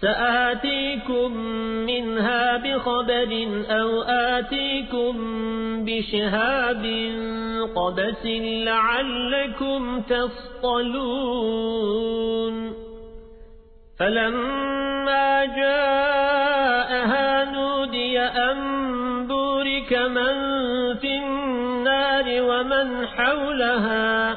سآتيكم منها بخبر أو آتيكم بشهاب قبس لعلكم تصطلون. فلما جاءها نودي أن بورك من في النار ومن حولها